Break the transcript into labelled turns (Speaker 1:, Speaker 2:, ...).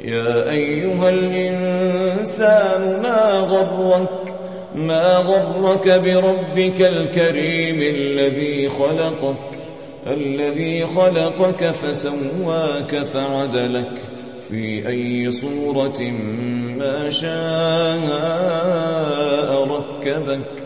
Speaker 1: يا أيها الإنسان ما غرك ما غرك بربك الكريم الذي خلقك الذي خلقك فسواك فعدلك في أي صورة ما شاء ركبك.